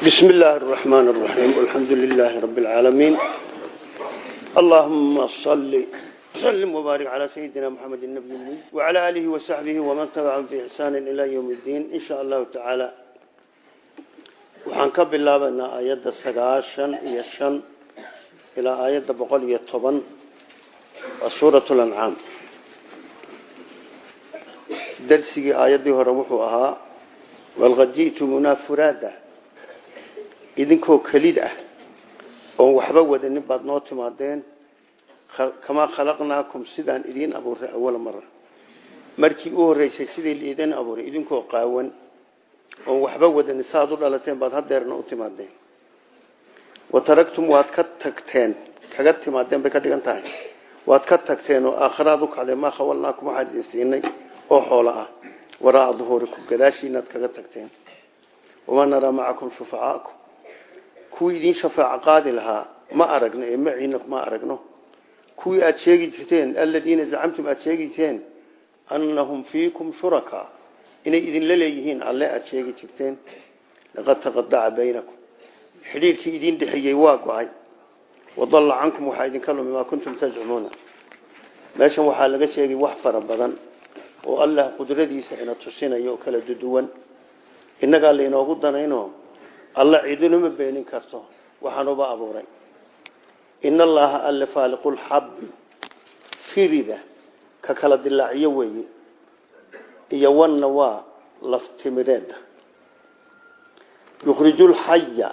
بسم الله الرحمن الرحيم والحمد لله رب العالمين اللهم صل سلم وبارك على سيدنا محمد النبي الأمي وعلى آله وصحبه ومن تبعهم بإحسان إلى يوم الدين إن شاء الله تعالى وحنك بالله بأن آيات السقاشا يشن إلى آيات بقول يطبن وسورة الأنعام درسي آيات هرمحوها walqad ji'tumunaa furaada idinkoo kelid ah oon waxba wadanin baad noo timaadeen kamaa khalaqnaakum sidaan idiin abuuray awala mara markii u horreysay sidii liidin abuuray idinkoo qaawan oon waxba wadanin saaad u dhalateen baad hadeerna u timaadeen. Wa taragtum waad ka tagteen kaga timaadeen bay ka dhigan tahay. Waad ka tagteen oo aakhiraad u kacdeen maa khawalnaakum waxaan oo xoolo ah. Waraa duhuurikum gadaashiinaad kaga tagteen. Wamaa naraa macakum shufacaakum kuwii idiin shafaaco qaadi lahaa. Ma aragno ee maciina ma aragno. Kuwii aada sheegi jirteen aladiina zacamtum aada sheegi jirteen annahum fiikum shurakaa inay idinla leeyihiin alle aada sheegi jirteen. Laqad taqadaca baynakum. Xidhiirkii idiin dhexeeyey waa go'ay. Wadalla cankum waxaa idinka lumi maa kuntum tazcumuuna meeshan waxaa laga sheegay wax fara badan oo allah qudradiisa ina tusinayo oo kala duduwan innagaa lainoogu danayno alla cidinuma beenin karto waxaanuba abuuray. In allaha alle faaliqulxabbi firida ka kala dilaaciyo weeye iyo wanna waa laftimireeda yukhriju lxaya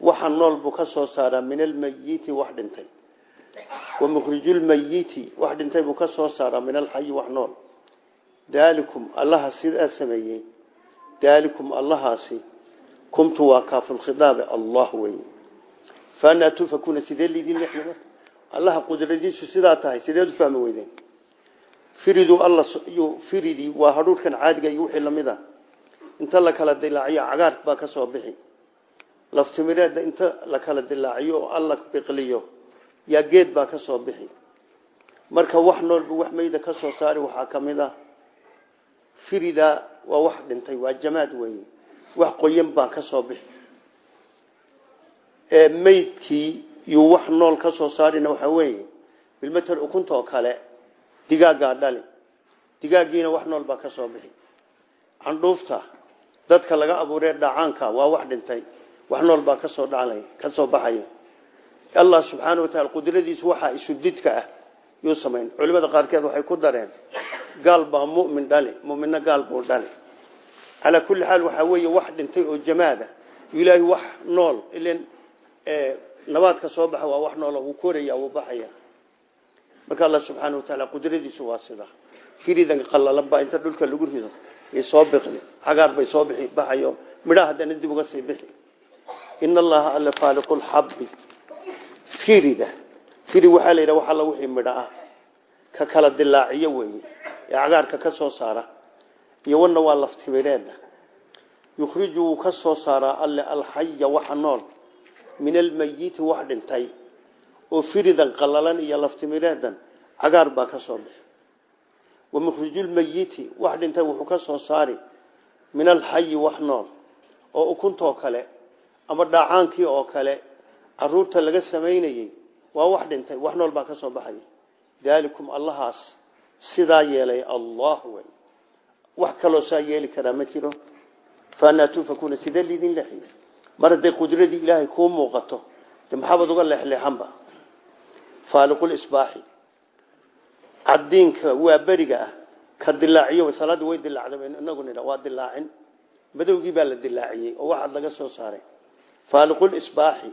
waxa nool buu ka soo saaraa min almayiti wax dhintay. Wa mukhriju lmayiti wax dhintay buu ka soo saaraa min alxayi wax nool. Daalikum allaha sidaa sameeyey. Daalikum allahaasi kumtu waa kaafulkhidaabe allah wey faanaa tufakuna sidee liidin lexyo marka allaha qudradiisu sidaa tahay sideed u fahmi weydeen firidu alla firidii waa hadhuurhkan caadiga iyo wixii la mid a inta la kala dilaaciyo cagaar baa ka soo bixi laftimireedda inta la kala dilaaciyo oo alla biqliyo yaa geed baa ka soo bixi marka wax noolba wax mayda ka soo saari waxaa ka mid ah firida waa wax dhintay waa jamaad weeye wax qoyan baa ka soo bixi. Maydkii yuu wax nool ka soo saarina waxaa weeye bilmatal ukunta oo kale digaaggaa dhali. Digaaggiina wax nool baa ka soo bixi. Candhuufta dadka laga abuuree dhacaanka waa wax dhintay. Wax nool baa ka soo dhalay ka soo baxaya allah subxaana wa taala qudradiisu waxaa isudidka ah. Yuu samayn culimada qaarkeed waxay ku dareen gaal baa mumin dhali muminna gaal buu dhali calaa kulli xaal waxaa weeye wax dhintay oo jamaada. Ilaahay wax nool ilan nabaadka soo baxa waa wax nool wuu koraya wuu baxaya. Marka allah subxaana wa taala qudradiisu waa sidaa firidan qallalan baa inta dhulka lagu rido ay soo biqli cagaar bay soo bixi baxayo. Midhaha haddana dib uga sii bixi. In allaha alla la alla wixii midho ka kala dilaaciyo weeye. Ee cagaarka ka soo saara iyo wana waa laftimireeda yukhriju wuu ka soo saaraa alle alxaya waxa nool min almayiti wax dhintay oo firidan qalalan iyo laftimireedan cagaar baa ka soo bixi. Wa mukhrijulmayiti wax dhintay wuxuu ka soo saari min alxayi wax nool oo ukuntoo kale ama dhaacaankii oo kale carruurta laga samaynayey waa wax dhintay wax nool baa ka soo baxaya daalikum allahaas sidaa yeelay allah wax kaloo saa yeeli karaa ma jiro. Faanaa tufakuna sidee liidin leexiy mar hadday qudradii ilaahay kuu muuqato de maxaabad uga leexleexanba? Faaliqulisbaaxi cadiinka waa beriga ah. Ka dilaaciyo salaadda way dilaacda inagu nidha waa dilaacin. Madowgii baa la dilaaciyey oo waxaad laga soo saaray. Faaliqulisbaaxi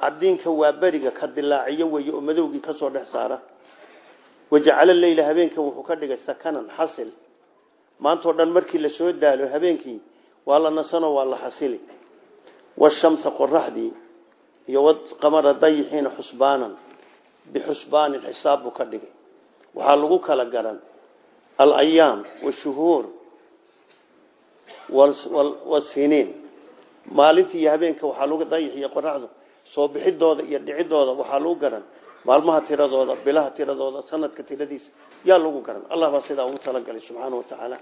cadiinka waa beriga ka dilaaciyo weeye oo madowgii ka soo dhex saara. Wajacala leyla habeenka wuxuu ka dhigay sakanan xasil maantao dhan markii la soo daalo habeenkii waa la nasano waa la xasili. Washamsa qoraxdii iyo waqamara dayixiina xusbaanan bixusbaanin xisaab buu ka dhigay. Waxaa lagu kala garan alayaam washuhuur wasiniin maalintii iyo habeenka waxaa lagu dayix iyo soo bixidooda iyo dhicidooda waxaa lagu garan maalmaha tiradooda bilaha tiradooda sanadka tiradiisa yaa lagu garan. Allah baa sidaa ugu talagalay subxaana wa tacaala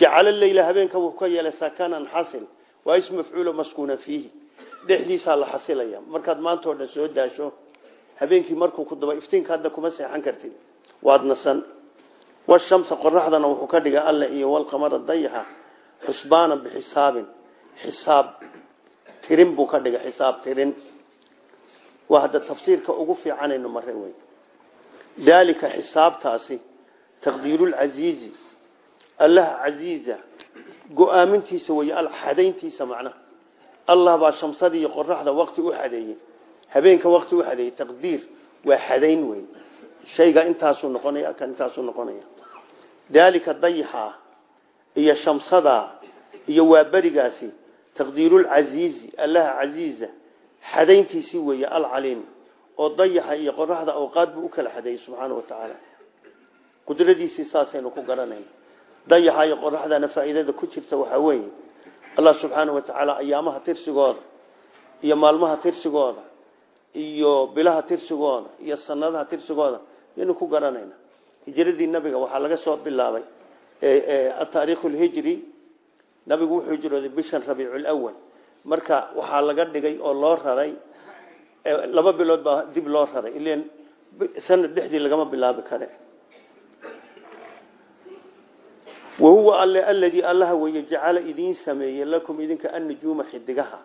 jacala leyla habeenka wuu ka yeelay sakanan xasil waa ism mafcuulo maskuuna fiihi. Dhexdiisaa la xasilaya. Markaad maanta oo dhan soo daasho habeenkii markuu ku daba iftiinka hadda kuma seexan kartid. Waad nasan. Washamsa qoraxdana wuxuu ka dhigay alle iyo walqamara dayaxa xusbaanan bixisaabin. Xisaab tirin buu ka dhigay xisaab tirin. Waa hadda tafsiirka ugu fiicanaynu maray wey daalika xisaabtaasi taqdiirulcasiizi allaha casiiza go'aamintiisa wey xadayntiisa macnaha allah baa shamsadii iyo qoraxda wakti u xadeeyey habeenka wakti u xadeeyey taqdiir waa xadayn wey shayga intaasuu noqonaya kan intaasuu noqonaya. Daalika dayaxa iyo shamsada iyo waa berigaasi taqdiirulcasiizi allaha casiiza xadayntiisii weeye alcaliim oo dayaxa iyo qoraxda awqaad buu u kala xadeeyey subxaana wa tacaala qudradiisii saasaynu ku garanayna dayaxa iyo qoraxdana faa'iidada ku jirta waxaa weeye. Allah subxaana wa tacaala ayaamaha tirsigooda iyo maalmaha tirsigooda iyo bilaha tirsigooda iyo sanadaha tirsigooda yaynu ku garanayna hijradii nabiga waxaa laga soo bilaabay ataariikhu lhijri nabigu wuxuu hijrooday bishan rabiiculawal marka waxaa laga dhigay laba bilood baa dib loo raray. Ilen sanad dhexdii lagama bilaabi kare. Wahuwa alle aladii allaha weeye jacala idiin sameeyey lakum idinka annujuuma xidigaha.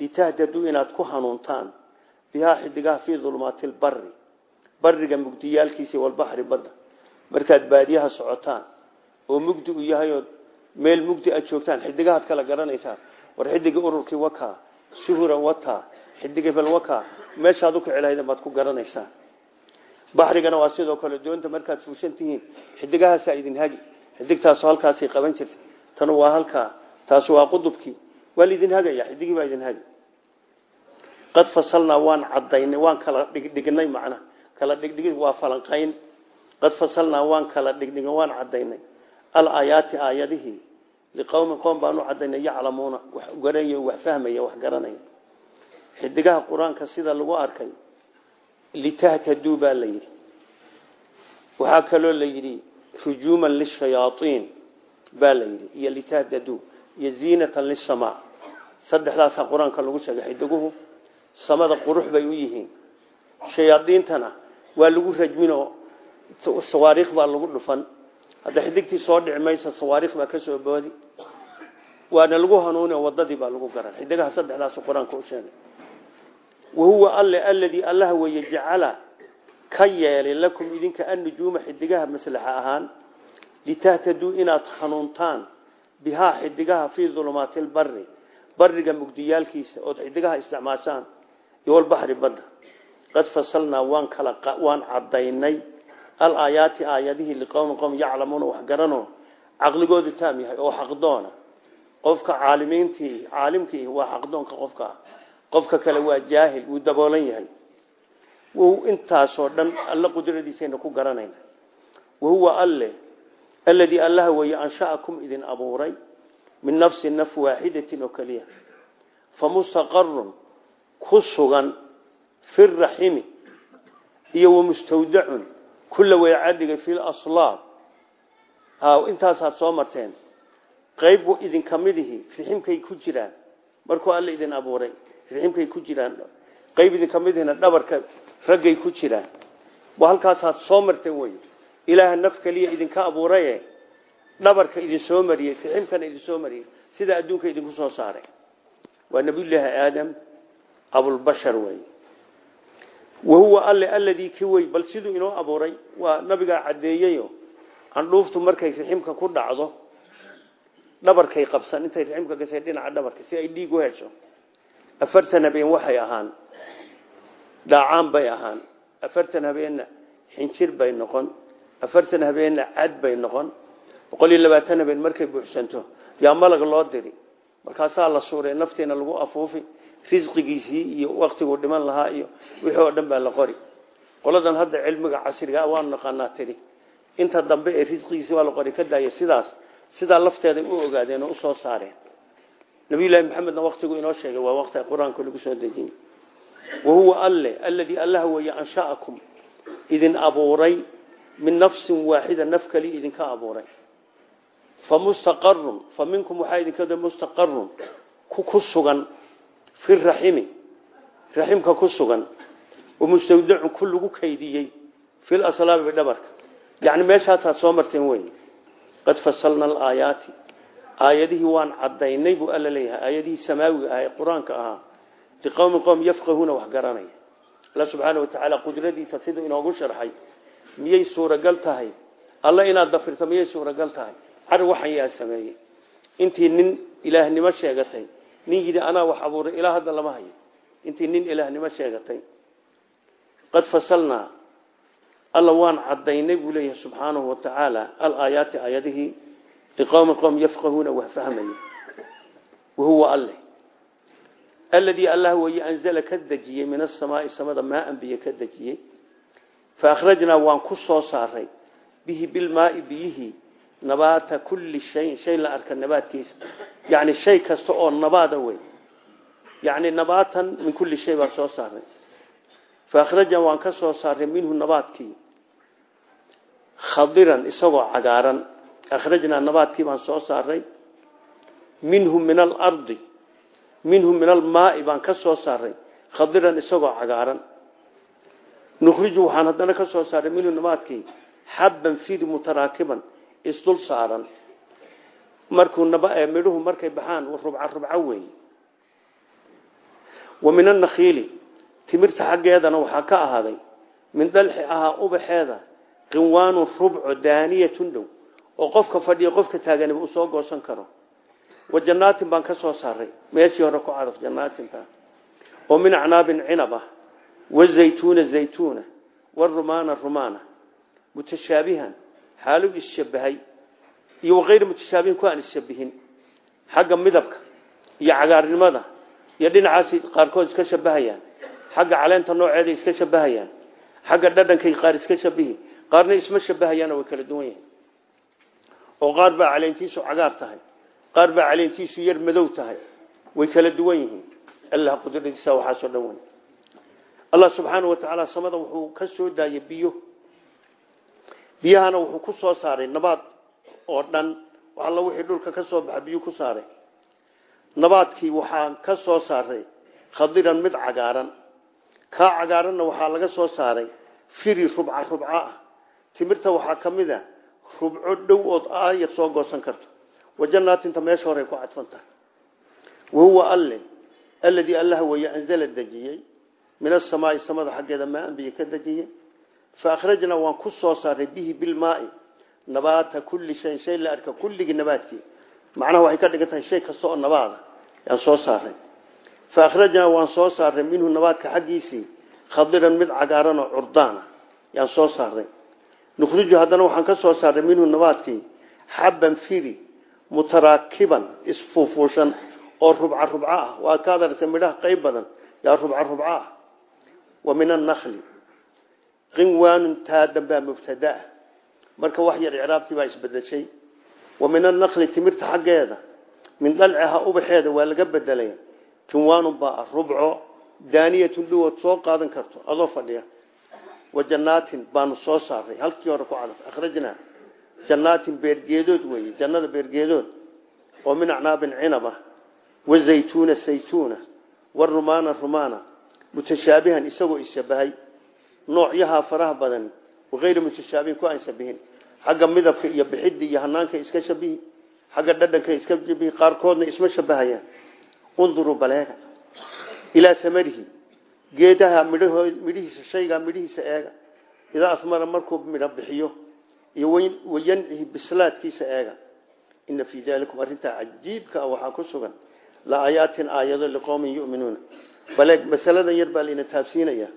Litahtaduu inaad ku hanuuntaan bihaa xidigaha fii dulmaati lbari bariga mugdiyaalkiisa walbaxri badda. Markaad baadiyaha socotaan oo mugdi u yahay oo meel mugdi aad joogtaan xidigahaad kala garanaysaan. War xidiga ururkii wakaa suhuran wataa xidiga bel wakaa meeshaad ukici lahaydeen baad ku garanaysaan baxrigana waa sidoo kale doonta markaad fuushan tihiin xidigahaasaa idin hagi xidigtaasu halkaasay qaban jirtay. Tanu waa halkaa taasu waa qudubkii waa laidin hagaya xidigii baa idin hagi qad fasalnaa waan cadaynay waan kala dhigdhignay macnaha kala dhigdhig waa falanqayn. Qad fasalnaa waan kala dhigdhignay waan cadaynay alaayaati aayadihii liqowmin qoom baan u cadaynay yaclamuuna wax garanaya wax fahmaya wax garanaya xidigaha qur'aanka sida lagu arkay litahtaduu baa la yidhi. Waxaa kaloo la yidhi rujuuman lishayaaiin baa la yidhi iyo litahtaduu iyo ziinatan lisamaa saddexdaasaa qur'aanka lagu sheegay xidiguhu samada qurux bay u yihiin. Shayaadiintana waa lagu rajminoo sawaariikh baa lagu dhufan. Hadda xidigtii soo dhici maysa sawaariikh baa ka soo boodi. Waana lagu hanuuni wadadii baa lagu garan. Xidigaha saddexdaasu qur'aanka u sheegay wahuwa alle aladii allaha weeye jacala ka yeelay lakum idinka annujuuma xidigaha maslaxa ahaan litahtaduu inaad hanuuntaan bihaa xidigaha fii dulumaati lbari bariga mugdiyaalkiisa ood xidigaha isticmaashaan iyo walbaxri badda. Qad fasalnaa waan kala waan cadaynay alaayaati aayadihii liqowmi qowm yaclamuuna wax garanoo caqligoodu taam yahay oo xaqdoona qofka caalimiintii caalimkii waa xaqdoonka qofka qofka kale waa jaahil wuu daboolan yahay. Wou intaasoo dhan alle qudradiisayna ku garanayna wahuwa alle aladii allaha weeye ansha'akum idin abuuray min nafsin naf waaxidatin oo keliya famustaqarun ku sugan fi raximi iyo wamustawdacun kula waycadhigay fi laslaab intaasaad soo marteen qayb idinka midihi riximkay ku jiraan markuu alle idin abuuray riximkay ku jiraan. Qayb idinka midihina dhabarka raggay ku jiraan. Waa halkaasaad soo marteen wey ilaaha naf keliya idinka abuuraye dhabarka idin soo mariyey riximkana idin soo mariyey sidaa adduunka idinku soo saaray waa nabiyullaahi aadam abulbashar wey wahuwa alle aladii ki wey bal siduu inoo abuuray waa nabigaa caddeeyeyo. Candhuuftu markay riximka ku dhacdo dhabarkay qabsan. Intay riximka gashay dhinaca dhabarka si ay dhiig u hesho afartan habeen waxay ahaan dhaacaan bay ahaan afartan habeenna xinjir bay noqon afartan habeenna cad bay noqon boqol iyo labaatan habeen markay buuxsanto yaa malag loo diri. Markaasaa la suuray naftiina lagu afuufi risqigiisii iyo waktiguu dhiman lahaa iyo wixii oo dhan baa la qori. Qoladan hadda cilmiga casriga waan naqaanaa tiri. Inta dambe ee risqigiisi waa la qori ka daaya sidaas sidaa lafteeday u ogaadeen oo u soo saareen nabiyullaahi maxamedna waktigu inoo sheegay waa waqti qur'aanka lagu soo dejin wahuwa alle aladii allaha weeye ansha'akum. Idin abuuray min nafsin waaxida naf kali idinka abuuray. Famustaqarun fa minkum waxaa idinka mustaqarun ku sugan fi raximi raximka ku sugan. Wamustawdacun ku lagu kaydiyey fi laslaabi dhabarka yani meeshaasaad soo marteen wey qad fasalna alaayaati aayadihii waan cadaynay buu alla leeyahay. Aayadihii samaawiga ah ee qur'aanka ahaa liqowmin qowm yafqahuuna wax garanaya. Alla subxaana watacaala qudradiisa siduu inoogu sharxay miyay suuragal tahay? Alla inaad dafirto miyay suuragal tahay? Car waxan yaa sameeyey. Intii nin ilaahnimo sheegatay nin yidhi wax abuuray ilaa hadda lama hayo. Intii nin ilaahnimo sheegatay qad fasalnaa. Alla waan cadaynay buu leeyahay subxaanahu watacaala alaayaati aayadihii liqowmi qowm yafqahuuna wax fahmaya wahuwa alle aladii allah weye anzala ka dejiyey min asamaai samada maaan biyo ka dejiyey faakhrajnaa waan ku soo saaray bihi bilmaai biyihii nabaata kulli shayin shay la arka nabaadkiisa yani shay kasta oo nabaada wey yani nabaatan min kulli shay baan soo saaray faakhrajnaa waan ka soo saaray minhu nabaadkii khadiran isagoo cagaaran akhrajnaa nabaadkii baan soo saaray minhu min alardi minhu min almaai baan ka soo saaray khadiran isagoo cagaaran nukhriju waxaan haddana ka soo saaray minhu nabaadkii xabban fidi mutaraakiban isdul saaran markuu midhuhu markay baxaan rubca rubco weeye wa min annakhiili timirta xaggeedana waxaa ka ahaaday min dalxi ahaa ubaxeeda qinwaanun rubco daaniyatun oo qofka fadhiya qofka taaganiba uu soo goosan karo. Wa baan ka soo saaray. Meeshii hore ku cadaf jannaatinta. Oo min acnaabin cinab ah wazaytuuna zaytuuna. Warumaana rumaana mutashaabihan isshabahay iyo wakayri mutashaabihin ku aan isshabihin xagga midabka. Iyo cagaarnimada. Iyo dhinacaasi qaarkood iska shabahayaan xagga caleenta nooceeda iska shabahayaan xagga dhadhankay qaar iska shabihi qaarna isma shabahayaana way kala duwan yihiin oo qaar baa caleentiisu cagaar tahay qaar baa caleentiisu yar madow tahay way kala duwan yihiin. Allah qudradiisa waxaasoo dhan wen allah subxaana wa tacaala samada wuxuu ka soo daayay biyo. Biyahana wuxuu ku soo saaray nabaad oo dhan. Alla wixii dhulka ka soo baxa biyo ku saaray. Nabaadkii waxaa ka soo saaray khadiran mid cagaaran. Kaa cagaaranna waxaa laga soo saaray firi rubca rubca ah. Timirta waxaa ka mid a rubco dhow ood aayad soo goosan karto. Wajanaatinta meesha horey ku cadfan tahay wahuwa alle aladii allah weye anzala dejiyey min asamaai samada xaggeeda maa biyo ka dejiyey faakhrajnaa waan ku soo saaray bihi bilmaai nabaata kulli shayin shay la arka kulligii nabaadkii. Macnaha waxay ka dhigan tahay shay kasta oo nabaada. Yaan soo saaray. Faakhrajnaa waan soo saaray minhu nabaadka xaggiisii. Khadiran mid cagaaran oo curdaana yaan soo saaray nukhriju haddana waxaan ka soo saaray minhu nabaadkii. Xabban firi mutaraakiban isfuufuushan oo rubca rubca ah. Waa kaad aragtay midhaha qayb badan yaa rubca rubca ah. Wa min annakli qinwaanun taa dambaa mubtadaa marka wax yar icraabtii baa isbedeshay. Wa min annakli timirta xaggeeda. Min dalciha ubaxeeda waa laga bedelay. Qinwaanun baa rubco daaniyatun wa jannaatin baanu soo saaray halkii hore ku cadaf akhrajnaa jannaatin beergeedood weeye jannada beergeedood. Oo min acnaabin cinab ah wazaytuuna saytuuna warumaana rumaana mutashaabihan isagoo ishabahay noocyahaa faraha badan wakayri mutashaabihin ku aan shabihin xagga midabka iyo bixidda iyo hanaanka iska shabihi. Xagga dhadhanka iska shabihi qaarkoodna isma shabahayaan unduruu geedaha midhahoo midhihiisa shaygaa midhihiisa eega. Idaa asmara markuu midho bixiyo iyo wayancihi bislaadkiisa eega. Ina fii dalikum arrintaa cajiibka ah ku sugan la aayaatin aayado liqowmin yuminuuna. Bale masaladan yar baa layna taabsiinaya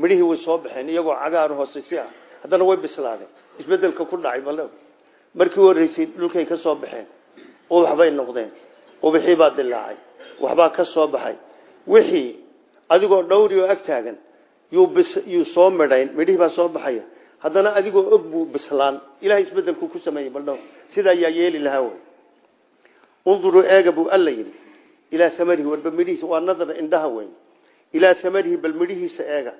midhihii way soo baxeen iyagoo cagaar hoose si ah haddana way bislaadeen. Isbedelka ku dhacay bale markii horeysay dhulkay ka soo baxeen. Ubax bay noqdeen. Ubaxii baa dilaacay waxbaa ka soo baxay. Wixii adigoo dhowri oo ag taagan. Yuu soo midhayn midhihii baa soo baxaya. Haddana adigoo og buu bislaan. Ilahay isbedelku ku sameeyey baldhow sidaa yaa yeeli lahaa wey unduruu eega buu alla yidhi ilaa amarihi warba midhihiisa waa nadar indhaha weyn. Ilaa amarihi bal midhihiisa eega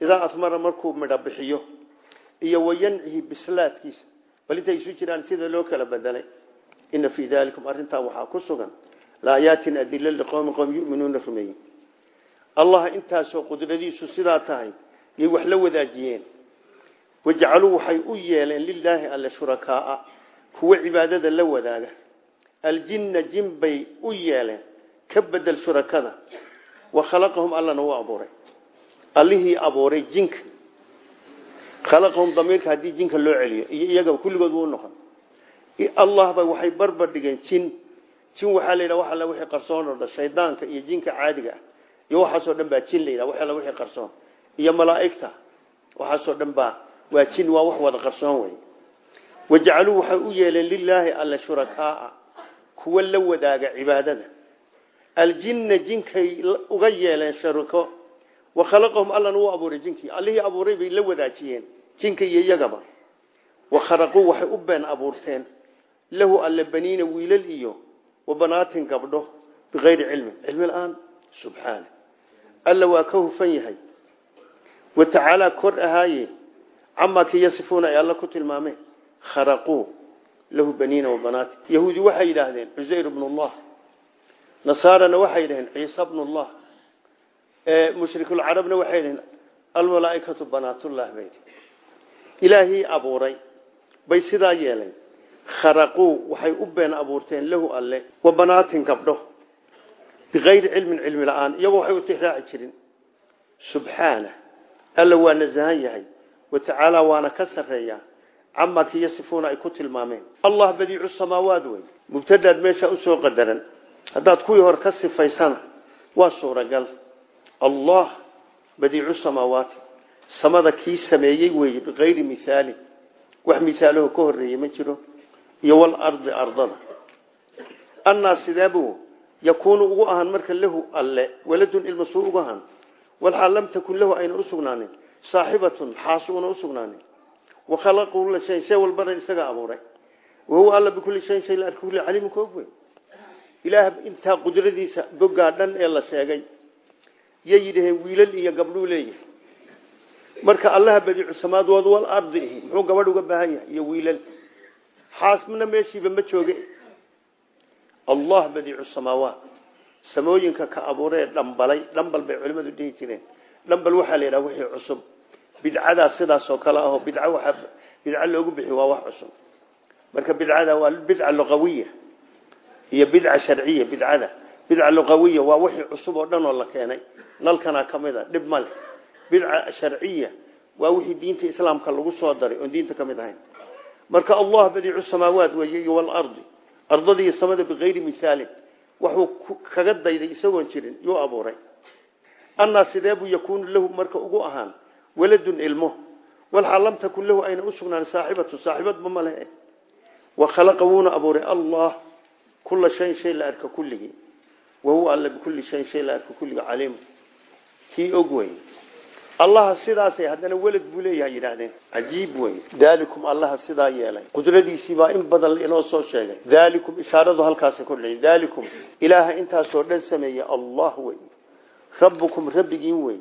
idaa asmara markuu midho bixiyo. Iyo wayancihi bislaadkiisa. Bal intay isu jiraan sida loo kala bedelay. Ina fii dalikum arrintaa waxaa ku sugan. Laayaatin adila liqowmi qowm yuminuuna rumeeye allah intaasoo qudradiisu sidaa tahay yay wax la wadaajiyeen. Wajacaluu waxay u yeeleen lilaahi alle shurakaaa kuwa cibaadada la wadaaga. Aljinna jin bay u yeeleen ka bedel shurakada. Wa khalaqahum allana u abuuray. Allihii abuuray jinka. Khalaqahum damiirka haddii jinka loo celiyo iyo iyaga kulligood wuu noqon. Allahba waxay barbar dhigeen jin. Jin waxaa la yidhaha wax alla wixii qarsoon oo dhan shaydaanka iyo jinka caadiga ah iyo waxaasoo dhan baa jin la yidhaha wax alla wixii qarsoon. Iyo malaa'igta waxaasoo dhan baa waa jin waa wax wada qarsoon wey. Wajacaluu waxay u yeeleen lilaahi alle shurakaaa kuwa la wadaaga cibaadada. Aljinna jinkay uga yeeleen sharako wa khalaqahum allana u abuuray jinkii. Allihii abuuray bay la wadaajiyeen jinka iyo iyagaba. Wa kharaquu waxay u been abuurteen. Lahu alle baniina wiilal iyo wa banaatin gabdho bikayri cilmin. Cilmi la'aan subxaana alla waa ka hufan yahay. Wa tacaalaa kor ahaaye camaa kii yasifuuna ay alla ku tilmaameen kharaquu lahu baniina wa banaatin yahuudi waxay yidhaahdeen cusayr bnullah nasaarana waxay yidhaheen ciisa bnullah mushrikulcarabna waxay yidhaheen almalaaikatu banaatullah bay ilaahii abuuray bay sidaa yeeleen. Kharaquu waxay u been abuurteen lahu alle wa banaatin gabdho bikayri cilmin cilmi la'aan iyagoo waxay u tixraaci jirin subxaana alla waa nasahan yahay wa tacaala waana ka sarreeyaa camaa kii yasifuuna ay ku tilmaameen allah badiicu samaawaat wey mubtadaad meesha u soo qadaran haddaad kuwii hore ka sifaysana waa suuragal allah badiicu samaawaati samada kii sameeyey weeye bikayri mihaalin wax mihaalaho ka horeeyey ma jiro iyo walardi ardada annaa sideebuu yakuunu ugu ahaan marka lahu alle waladun ilma suu ugu ahaan walxaal lam takun lahu ayna usugnaanin saaxibatun xaas una usugnaanin wakhalaqa kulla shayin shay walbana isaga abuuray. Wahuwa alla bikulli shayin shay la arka kulli caliimun ka og wey ilaah intaa qudradiisa bogaa dhan ee la sheegay yay wiilal iyo gabdhuu leeyahay. Marka allaha badiicu samaawaad wal ardi muxuu gabadh uga baahan yahay? Iyo wiilal. Xaasmina meeshiiba ma jooge allah badiicu samaawaat. Samooyinka ka abuuree dhambalay dhambal bay culimmadu dhihi jireen. Dhambal waxaa la yidhaha wixii cusub. Bidcadaa sidaasoo kale ahoo bidc waaa bidco loogu bixi waa wax cusub. Marka bidcada waa bidca luqawiya iyo bidca sharciya bidcada. Bidca luqawiya waa wixii cusub oo dhan oo la keenay. Nalkana ka mid a dhib ma leh. Bidca waa wixii diinta islaamka lagu soo daray oon diinta ka mid marka allah badiicu samaawaat walardi ardada iyo samada bikayri mihaalin waxuu kaga dayday isagoon jirin yuu abuuray. Annaa sidee buu yakuunu lahu marka ugu ahaan waladun ilmo walxaal lam takun lahu ayna usugnaan saaxibatu saaxibadba ma lehe wa khalaqa wuuna abuuray allah kula shayin shay la arka kulligii. Wahuwa alla bikulli shayin shay la arka kulligii caliim. Kii og wey allaha sidaasay haddana welad buu leeyahay yidhaahdeen. Cajiib wey daalikum allaha sidaa yeelay. Qudradiisiibaa in badan inoo soo sheegay. Daalikum ishaaradu halkaasa kordhayay daalikum ilaaha intaasoo dhan sameeyey allah wey rabbukum rabbigiin wey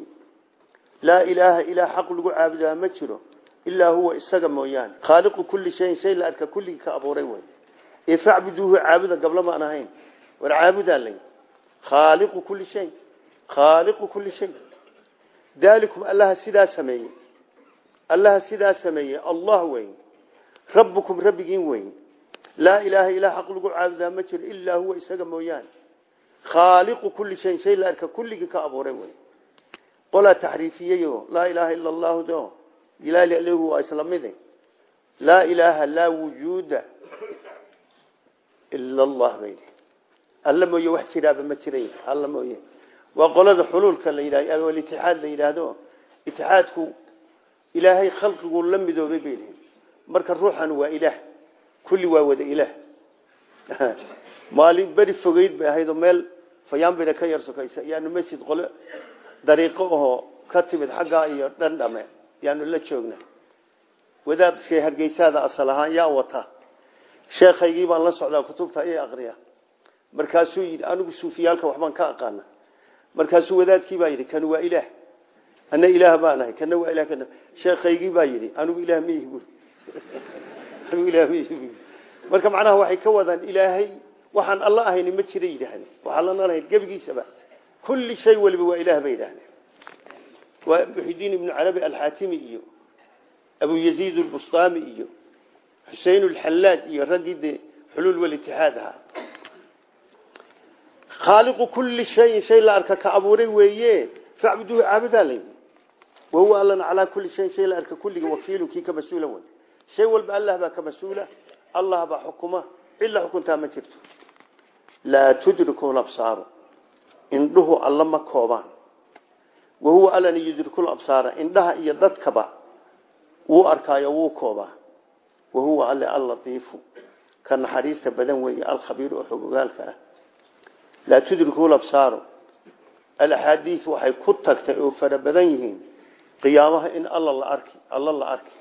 laa ilaaha ilaa xaq lagu caabudaa ma jiro. Ilaa huwa isaga mooyaane. Khaaliqu kulli shayin shay la arka kulligii ka abuuray wey ee facbuduuhu caabuda gablo maan ahayn war caabudaa lay khaaliqu kulli shay khaaliqu kulli shay daalikum allaha sidaa sameeyey allaha sidaa sameeyey allah wey rabbukum rabbigiin wey laa ilaaha ilaa xaq lagu caabudaa ma jiro ilaa huwa isaga mooyaane khaaliqu kulli shayin shay la arka kulligii ka abuuray wey qolaa taxriifiyeyo laa ilaaha ila allahu do ilaali alihu waa isla mide laa ilaaha laa wujuuda ila allah bay alla mooye wax jiraaba ma jiray alla mooye waa qolada xuluulka la yidhahdo itixaad la yidhaahdo itixaadku ilaahay khalqigu la midoobay bay lihin marka ruuxan waa ilaah kulli waa wada ilaah. Maalin beri fogeyd bay ahayd oo meel fayaanbina ka yar sokaysa. Yaanu masjid qole dariiqo ahoo ka timid xaggaa iyo dhandhame yaanu la joogna wadaad hargeysaada asal ahaan yaa wata. Sheekhaygii baan la socdaa kutubta ayay aqriya markaasuu yidhi anigu suufiyaalka waxbaan ka aqaana markaasuu wadaadkii baa yidhi kani waa ilaah. Ana ilaah baan ahay. Kana waa ilah kana. Sheekhaygii baa yidhi anigu ilaah miyihi buri anigu ilaah miyihi buri marka macnaha waxay ka wadaan ilaahay waxaan alla ahayni ma jira yidhaahdeen waxaan lana lahayn gebigiisaba. Kulli shay waliba waa ilaah bay yidhaahdeen. Waa muxidiin ibnu carabi alxaatimi iyo abu yaziid albustaami iyo xusein alxallaaj iyo raggii dee xuluul walitixaad ahaa khaaliqu kulli shayin shay la arka ka abuuray weeye facbuduhu caabudaa layidhi wahuwa allana calaa kulli shayin shay la arka kulliga wakiilu kii ka mas'uula wey shay walba allah baa ka mas'uula allah baa xukuma cilla xukuntaa ma jirto laa tudriku labsaaru indhuhu alla ma koobaan wahuwa allana yudriku labsaara indhaha iyo dadkaba wuu arkaayo wuu koobaa wahuwa alle allatiifu ka naxariista badan weeye alkhabiiru oo xogogaalka ah laa tudriku labsaaru alaxaadiis waxay ku tagtay oo fara badan yihiin qiyaamaha in alla la arki alla la arki.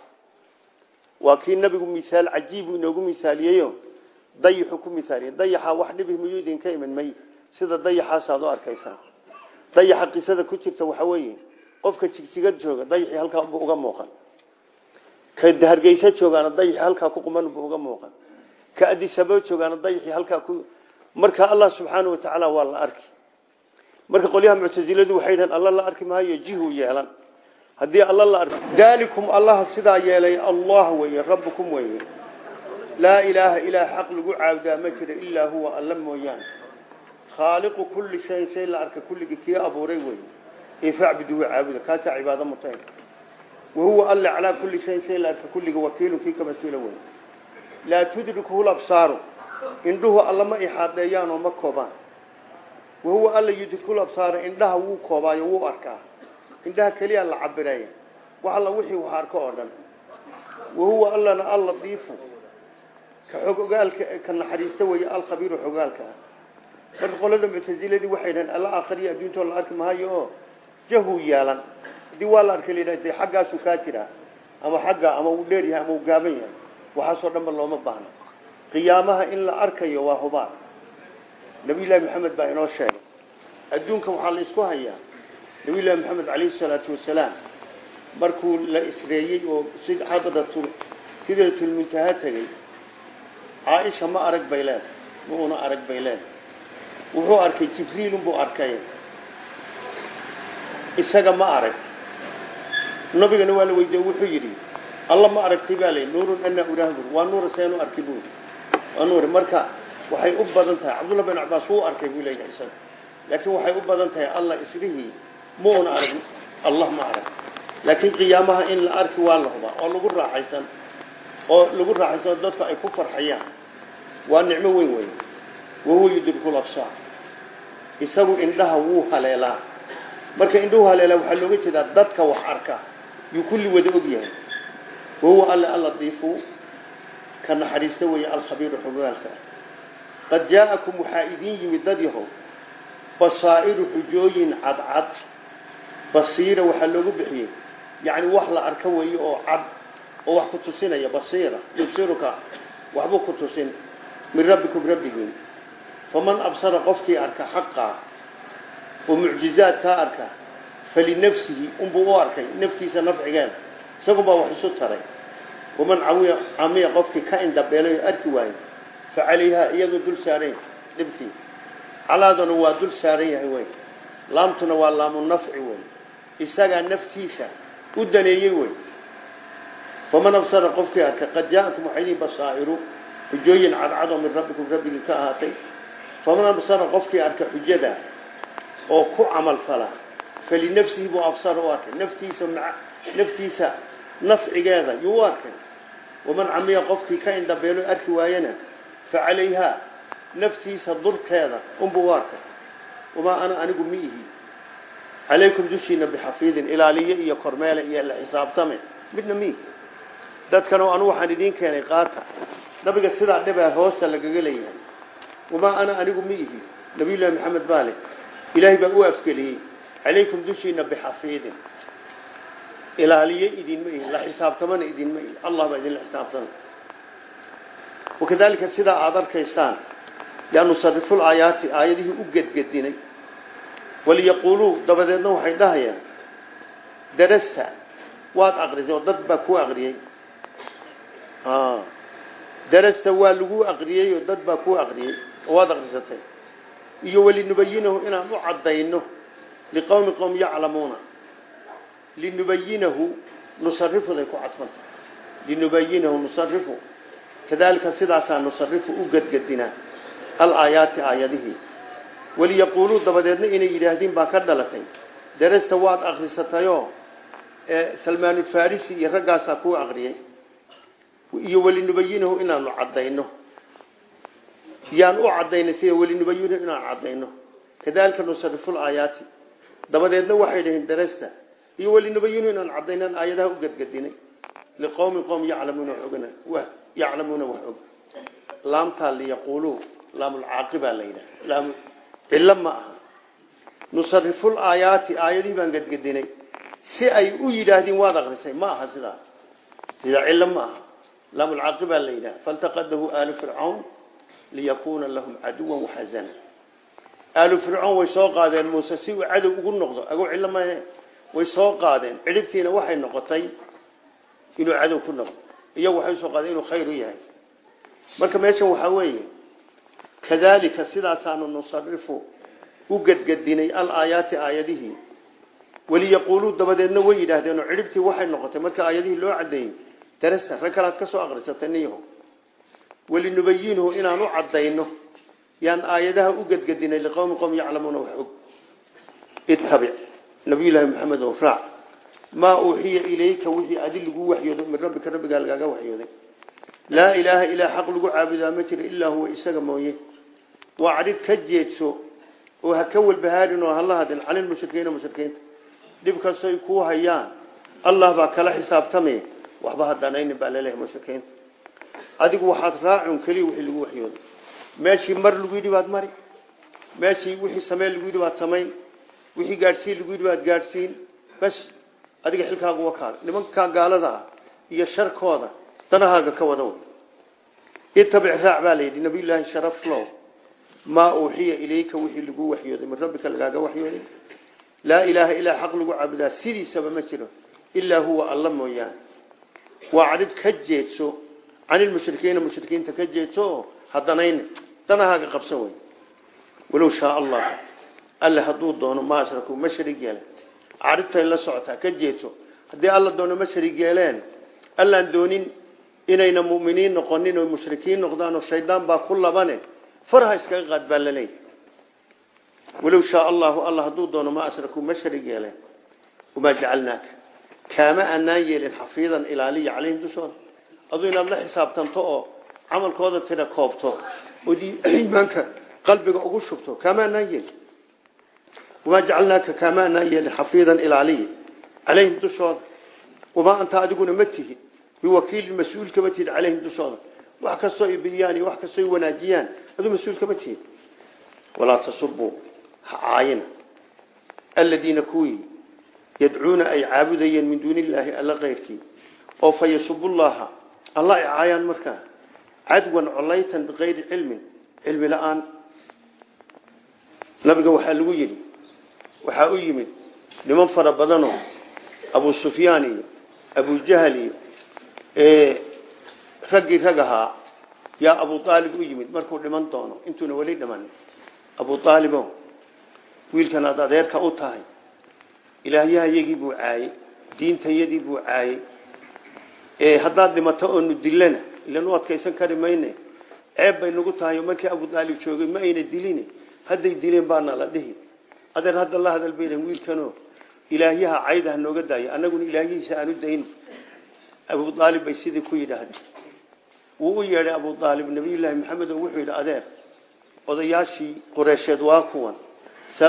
Waa kii nabigu misaal cajiibu inoogu misaaliyeyo dayixu ku misaaliye dayaxa wax dhibi miyuu idinka iman may? Sida dayaxaasaad u arkaysaa dayaxa qisada ku jirta waxa weeye qofka jigjigad jooga dayaxii halkaa bu uga muuqan. Ka hargeysa joogaana dayaxii halkaa ku quman bu uga muuqan. Ka adisabo joogaana dayaxii halkaa ku marka allah subxaana wa tacaala waa la arki. Marka qolyaha muctasiladu waxay dhahen alla la arki maayo jihu yeelan. Haddii alla la arki daalikum allaha sidaa yeelay allah weye rabbukum weye laa ilaaha ilaah xaq lagu caabudaa ma jiro ilaa huwa alla mooyaane. Khaaliqu kulli shayin shay la arka kulligii kii abuuray wey ee facbuduhu caabuda kaasaa cibaado mutayn wahuwa alle calaa kulli shayin shay la arka kulliga wakiilu kii ka mas'uula wey laa tudrikuhu labsaaru indhuhu alla ma ixaadeeyaan oo ma koobaan. Wahuwa alla yudrikul absaara indhaha wuu koobaayo wuu arkaa. Indhaha keliya la cabiraya wax alla wixii wax arko oo dhan. Wahuwa allana alla diifu ka xog ogaalka ka naxariista weeye alkhabiiru xogaalka. Ah marka qolada muctasiladii waxay dhahen alla aakhariya adduuntoo la arki maayo oo jahu yeelan haddii waa la arkay layidhah dee xaggaasuu kaa jiraa ama xagga ama uu dheer yahay ama uu gaaban yahay. Waxaasoo dhanba looma baahna qiyaamaha in la arkayo waa hubaan nabiyullaahi maxamed baa inoo sheegay. Adduunka waxaa la isku hayaa. Nabiyullaahi maxamed calayhi salaatu wasalaam markuu la isreeyey oo si xadratul sidratul-muntaha tegey caaisha ma arag bay leedahay. Ma una arag bay leedahay. Wuxuu arkay jibriilunbuu arkay. Isaga ma arag. Nabigana waa la weydiye wuxuu yidhi alla ma aragtay baa lay nuurun anaa uraahbur waa nuura seenu arki waa nuur marka waxay u badan tahay. Cabdullah bin cabbaas wuu arkay buu leeyahay isaga laakiin waxay u badan tahay allah isrihii ma arag allah ma arag. Laakiin qiyaamaha in la arki waa la oo lagu raaxaysan oo lagu raaxaysan dadku ay ku farxayaan. Waa nicmo weyn weyn. Wahuwa yudrikul absaar. Isagu indhaha wuu haleelaa. Marka indhuhu haleelaa waxaa looga jeedaa dadka wax arka. Yuu kulli wada og yahay. Wahuwa alla ka naxariista weeye alkhabiiru xogaalka qad jaa'akum waxaa idiin yimid dad yahow basaa'iru xujooyin cadcad. Basiira waxaa loogu bixiyey yacni wax la arka weeye oo cad oo wax ku tusinaya basiira yubsiruka waxbuu ku tusin min rabbikum rabbigiin. Faman absara qofkii arka xaqaa oo mucjizaad kaa arka falinafsihi unbuu u arkay naftiisa nafcigeeda isagunbaa wax isu taray waman camiya qofkii ka indhabeelay oo arki waayo fa calayhaa iyadoo dul saaran dhibkii calaaduna waa dul saaran yahay wey laamtuna waa laamu nafci wey isagaa naftiisa u daneeyey wey faman absara qofkii arka qad jaa'akum waxay yihiin basaa'iru xujooyin cadcadoo min rabbikum rabbigii ka ahaatay faman absara qofkii arka xujada oo ku camal fala falinafsihi buu u arkay naftiisa naftiisa nafcigeeda yuu waman camiya qofkii ka indhabeelo arki waayana fa calayhaa naftiisa durkeeda unbuu u arkay wamaa ana anigu mi ihi calaykum dushiina bixafiidin ilaaliye iyo kormeele iyo la xisaabtame midna miihi dadkana anu waxaan idiin keenay qaata nabiga sidaa dhibaa hoosta lagaga leeyahay wamaa ana anigu mi ihi nabiyullaahi maxamed baale ilaahay baa u afgeliyey calaykum dushiina bixafiidin ilaaliye idinma ihi la xisaabtamana idinma ihi allah baa idinla xisaabtana. Wakadalika sidaa aada arkaysaan yanusarifu laayaati aayadihii u gedgedinay. Waliyaquuluu dabadeedna waxay dhahayaan darasta waad aqrisay dad baa ku aqriyey darasta waa lagu aqriyey dad baa ku aqriyey oo waad akrisatay iyo walinubayinahu inaan u cadayno liqowmi qowm yaclamuuna linubayinahu nusarifuday ku cadfanta linubayinahu nusarifu kadalika sidaasaa nusarifu u gadgadinaa alaayaati aayadihii waliyaquuluu dabadeedna inay yidhaahdiin baa ka dhalatay darasta waad akrisatayoo salmaanulfarisi iyo raggaasaa kuu akriyay iyo walinubayinahu inaanu cadayno yaan u cadaynay sida walinubayinahu inaan cadayno kadalika nusarifu laayaati dabadeedna waxay dhaheen darasta iyo walinubayinahu inaan cadaynan aayadaha u gadgadinay liqowmi qowm yaclamuuna og yaclamuuna wax og. Laamtaa liyaquuluu laamulcaaqibaa la yidhaha. Laam cillo ma aha. Nusariful aayaati aayadihii baan gadgadinay si ay u yidhaahdeen waad akrisay ma aha sidaa. Sidaa cillo ma aha. Laamulcaaqibaa la yidhaha. Faltaqadahu aalu fircawn liyakuuna lahum caduwan waxazana aalu fircoon way soo qaadeen muuse si uu cadow ugu noqdo ago cillo mahe way soo qaadeen. Cidhibtiina waxay noqotay inuu cadow ku noqdo. Iyagu waxay u soo qaadeen inuu khayr yahay. Marka meeshan waxaa weeye kadalika sidaasaanu nusarifu u gadgadinay alaayaati aayadihii waliyaquuluu dabadeedna way yidhaahdeen oo waxay noqotay marka aayadihii loo cadeeyey darasa rag kalaad ka soo akrisatay niyaho walinubayinuhu inaan u cadayno yaan aayadaha u gadgadinay liqowmi qowm yaclamuuna wax og nabiyullaahi maxamed oo raac maa uuxiya ilayka wixii adi lagu waxyooday min rabbika rabbigaa lagaaga waxyooday. Laa ilaaha ilaa xaq lagu caabudaa ma jiro ilaa huwa isaga mooye. Waa cadhid ka jeedso oo ha ka walbahaarin oo hala hadin canilmushrikiina mushrikiinta. Dhib kastoy kuu hayaan. Allah baa kala xisaabtamay waxba hadanaynin baa la leeyahay mushrikiinta. Adigu waxaad raacun keliya wixii lagu waxyooday. Meeshii mar lagu yidhi baad mari. Meeshii wixii samee wixii gaadhsiin lagu yidhi baad gaadhsiin bas adiga xilkaagu wakaal nimankaa gaalada ah iyo sharkooda danahaaga ka wada way itabic raac baa layidhi nabiyullaahi sharaflow maa uuxiya ilayka wixii lagu waxyooday min rabbika lagaaga waxyooday. Laa ilaaha ilaa xaq lagu caabudaa sidiisaba ma jiro ilaa huwa alla mooyaane. Waa cadhid ka jeedso canilmushrikiina mushrikiinta ka jeedso oo hadanayni danahaaga qabsan wey walow shaa allah alle hadduu doono ma ashrakuu ma sharig la socotaa ka jeedso haddii alla doono ma sharig doonin inayna muminiin noqonin oo mushrikiin noqdaan oo shaydaan baa ku labane farha iskaga qaad baa laleeyahy walow shaa allahu alla hadduu doono ma ashrakuu ma sharig yeeleen. Wamaa jacalnaaka. Yeelin xafiidan ilaaliya calayhim dushooda aduu inaad la xisaabtanto oo camalkooda tira koobto ood iimaanka qalbiga ugu shubto kaama aanaan yeelin wamaa jacalnaaka kaama aanaan yeelin xafiidan ilaaliya calayhim dushooda wamaa anta adiguna ma tihi biwakiilin mas'uul kama tihid calayhim dushooda wax kastoo iyo wax kastoo wanaajiyaan aduu mas'uul kama tihid walaa tasubuu ha caayina aladiina kuwii yadcuuna ay caabudayeen min duuni illaahi alla keyrkii oo fa yasubullaha alla ay caayaan markaa cadwan colaytan bikayri cilmin cilmi la'aan nabiga waxaa lagu yidhi waxaa u yimid niman fara badanoo abu sufyaan iyo abujahal iyo raggii rag ahaa abu aalib u yimid. Markuu dhiman doono intuuna weli dhiman abu aalibo wiilkan aad adeerka u tahay ilaahyahayagii buu caayey diintayadii buu caayey haddaad dhimato oonu dilana ilan u adkaysan kari ceeb bay nagu tahay markii abu aalib joogay ma ayna dilin hadday dileen baana la dhihi adeer hadda la hadal bay wiilkano ilaahyaha cayda ha nooga daayo. Annaguna ilaahyihiisa aanu dayn. Abu aalib bay sidii ku yidhaahdeen wuu u yeedhay abu aalib nabiyullaahi maxamed oo wuxuu yidhi adeer odayaashii qureysheed waa kuwan.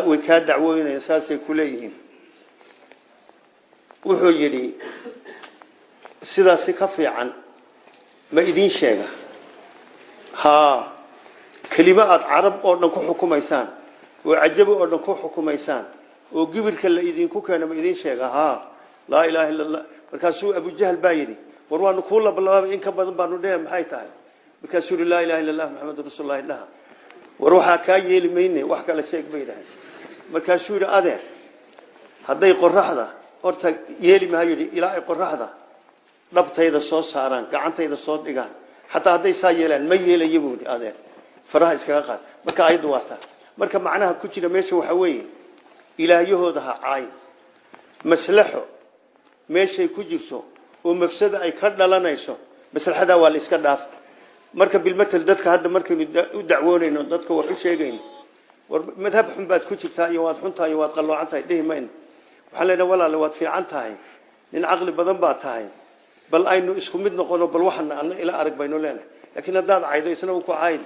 Way kaa dacwoynaya saasay ku leeyihiin. Wuxuu yidhi sidaasi ka fiican ma idiin sheega. Haa kelimo aada carab oo dhan ku xukumaysaan oo cajabi oo dhan ku xukumaysaan. Oo gibirka la idinku keena ma idiin sheega haa laa ilaaha illa allah markaasuu abujahal baa yidhi war waanu kuu labalaabay in ka badan baanu dhehe maxay tahay? Markaasuu yihi laa ilaha illa allah maxamedu rasuulullahi dhaha war waxaa kaa yeeli mayne wax kala sheeg bay dhahay markaasuu yidhi adeer hadday qoraxda horta yeeli maha yidhi ilaa ay qoraxda dhabtayda soo saaraan gacantayda soo dhigaan xataa hadday yidhi marka macnaha ku jira meesha waxaa weeye ilaahyahooda ha caayin. Maslaxo meeshay ku jirto oo mafsada ay ka dhalanayso maslaxadaa waa la iska dhaaf. Marka bilmatel dadka hadda markaynu u dacwoonayno dadka wax u sheegayno war madhab xun baad ku jirtaa iyo waad iyo waad qalloocan tahay dhihi mayno waxaan waad fiican tahay. Nin badan baa tahay. Bal aynu isku mid noqono bal waxana ana ila arag baynu leenahay. Laakiin haddaad caydo isna ku cayd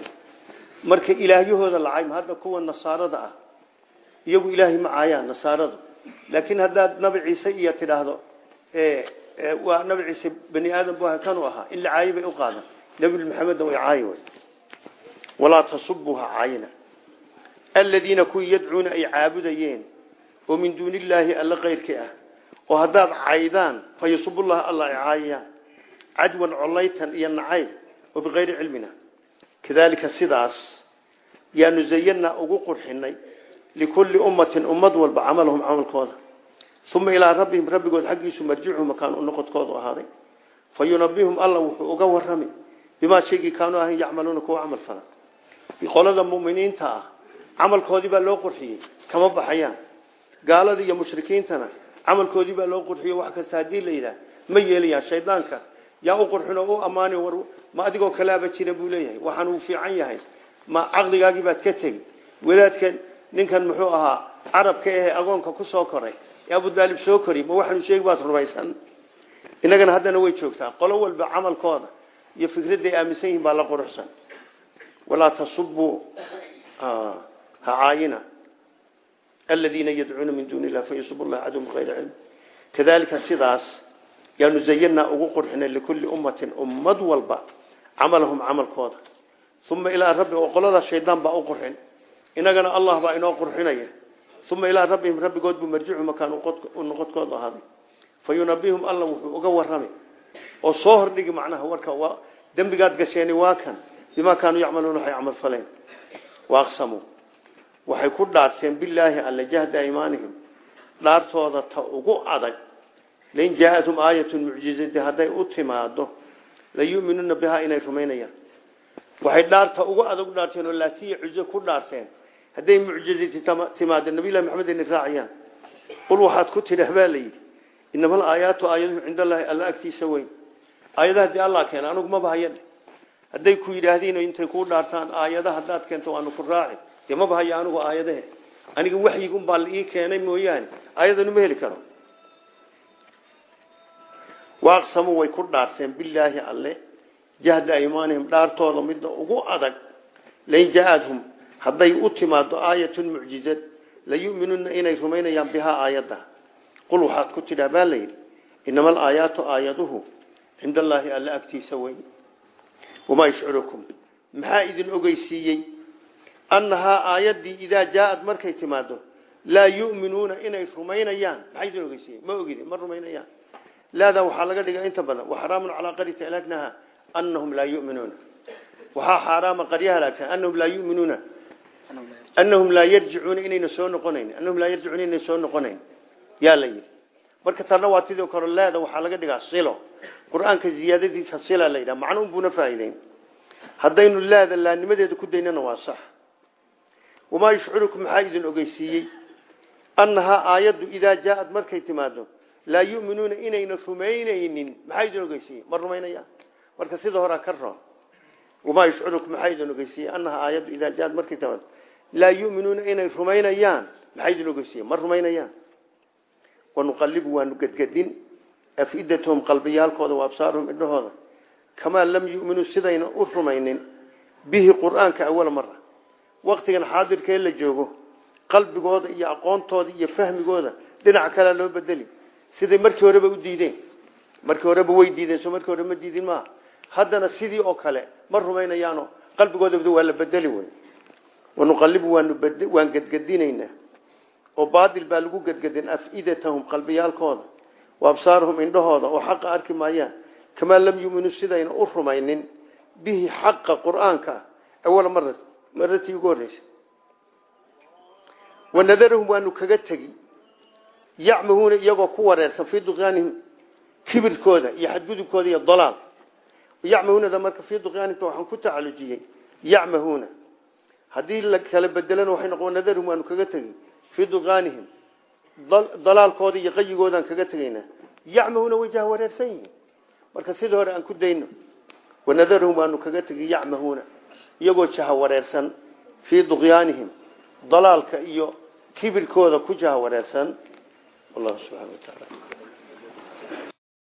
marka ilaahyahooda la caymo hadda kuwa nasaarada ah. Iyagu ilaahay ma caayaan nasaaradu. Laakiin haddaad nabi ciise iyo tidhaahdo waa nabi ciise bani aadam bu kanu ahaa. In la caayo bay u qaadan. Nabi maxamedna way caayi way. Walaa tasubuha caayina aladiina kuwii yadcuuna ay caabudayeen oo min duuni illaahi alla kayrkii ah oo haddaad caydaan fa yasubullaha alla ay caayayaan cadwan collaytan iyo nacayb oo bikayri cilmina kadalika sidaas yaanu zayanaa ugu qurxinay likulli ummatin ummad walba camalahum camalkooda. Uma ilaa rabbihim rabbigood xaggiisu marjicuhu makaan u noqodkoodu ahaaday. Fa yunabihum alla wuxuu uga warrami bimaa shaygii kaanuu ahayn yacmaluuna kuwa camal falan qolada muminiinta ah camalkoodii baa loo qurxiyey kama baxayaan. Gaalada iyo mushrikiintana camalkoodii baa loo qurxiyo wax kasta haddii la yidhaah ma yeelayaan shaydaanka yaa u qurxin oo u ammaani war ma adigoo kalaaba jira buu leeyahay. Waxaan uu fiican yahay. Ma caqligaagii baad ka tegi. Wadaadkan ninkan muxuu ahaa carabka ahee agoonka ku soo koray. Ee abudaalib soo kori ma waxaanu sheegi baad rumaysan? Innagana haddana way joogtaa. Qolo walba camalkooda iyo fikradday aaminsan yihiin baa la quruxsan. Walaa tasubuu ha caayina. Aladiina yadcuuna min duuni illah fayasub llah cadum bikayri cilm. Kadalika sidaas yaanu zayanaa ugu qurxinay likulli ummatin ummad walba camalahum camalkooda. Uma ilaa rabbi oo qolada shaydaan baa u qurxin. Inagana allah baa inoo qurxinaya. Uma ilaa rabbihim rabbigood buu marjicu makaan noqodkoodu ahaaday. Fa yunabihum alla wuxuu uga warramay. Oo soo hordhigi macnaha warka dembigaad gasheeni waa kan. Bimaa kaanuu yacmaluuna waxay camal faleen. Waaqsamuu waxay ku dhaarteen bilaahi alla jahda imaanihim dhaartooda ta ugu adag lain jaa-athum aayatun mucjizati hadday u timaado la yuminuuna bihaa inay rumaynayaan waxay dhaarta ugu adag dhaarteen oo laatiya cuzo ku dhaarteen hadday mucjizati timaado nabilahi maxamed inay raacayaan qul waxaad ku tidhah baa layidhi inama alaayaatu aayaduhu cind allahi alla agtiisa weyn aayadaha dee allah keena anugu maba haya hadday ku yidhaahdiin intay kuu dhaartaan aayada haddaad keento waanu ku raaci dee maba haya anigu aayadahe aniga waxyigun baa la ii keenay mooyaane aayadanu waaqsamuu way ku dhaarteen bilaahi alle. Jahda aymaanihim dhaartooda midda ugu adag. Lain jaa-adhum hadday u timaado aayatun mucjizad la yuminuuna inay rumaynayaan bihaa aayadda. Qul waxaad ku tidhaa baa layidhi inama alaayaatu aayaduhu cinda allaahi alla agtiisa weyn. Wamaa yashcurukum? Maxaa idin ogeysiiyey? Annahaa aayaddii idaa jaa-ad markay timaado laa yuminuuna inay rumaynayaan. Maxaa idin ogeysiiyey? Ma ogidi ma rumaynayaan laadaa waxaa laga dhiga inta badan waxaraamun calaa qaryati alagnaha anahum laa yuminuuna. Waxaa xaaraama qarya halaagsan anahum laa yuminuuna. Anahum laa yarjicuuna inayna soo noqonayn anahum laa yarjicuuna inayna soo noqonayn. Yaa la yidhi. Marka tanna waa tidoo kale laada waxaa laga dhigaa silo. Qur'aanka ziyaadadiisa sila la yidhaha macno unbuuna faa'iideyn haddaynu laada laanimadeeda ku daynana waa sax. Wamaa yushcurukum maxaa idin ogeysiiyey? Annahaa aayaddu idaa jaa-ad markay timaado laa yuminuuna inayna rumaynaynin. Maxaa idin ogeysiiyey ma rumaynayaan marka sida horaa ka roon wamaa yushcurukum maxaa idin ogeysiiyey annahaa aayaddu idaa jaa-ad markay timaado laa yuminuuna inay rumaynayaan. Maxaa idin ogeysiiyey ma rumaynayaan wanuqalibu waanu gedgedin. Afidatahum qalbiyaalkooda wa absaaruhum indhahooda. Kamaa lam yuminuu sidayna u rumaynin. Bihi qur'aanka awala mara waktigan xaadirkee la joogo qalbigooda iyo aqoontooda iyo fahmigooda dhinac kalea siday markii horeba u diideen. Markii horeba way diideen so markii hore ma diidin maaha haddana sidii oo kale ma rumaynayaano qalbigooda waa la bedeli wey wanuqalibu waan gedgedinaynaa oo baadil baa lagu gedgedin afidatahum qalbiyaalkooda. Wa absaaruhum indhahooda oo xaqa arki maayaan. Kamaa lam yuminuu sidayna u rumaynin bihi xaqa qur'aanka. Awala mara maratii ugu horreysay kaga tegi yacmahuuna iyagoo ku wareersan fii duqyaanihim kibirkooda iyo xadgudubkooda iyo dalaal. Yacmahuunada marka fii duqyaanihim waxaan ku tacalujiyey yacmahuuna. Haddii la kala bedelana waxay noqon nadarhum waanu kaga tegi fii duqaanihim dalaalkooda iyo qayigoodaan kaga tegaynaa yacmahuuna way jaha wareersan yihiin. Marka sidii hore aan ku dayno wanadarhum waanu kaga tegi yacmahuuna. Iyagoo jaha wareersan fii duqyaanihim dalaalka iyo kibirkooda ku jaha wareersan wallahu subxana wa tacaala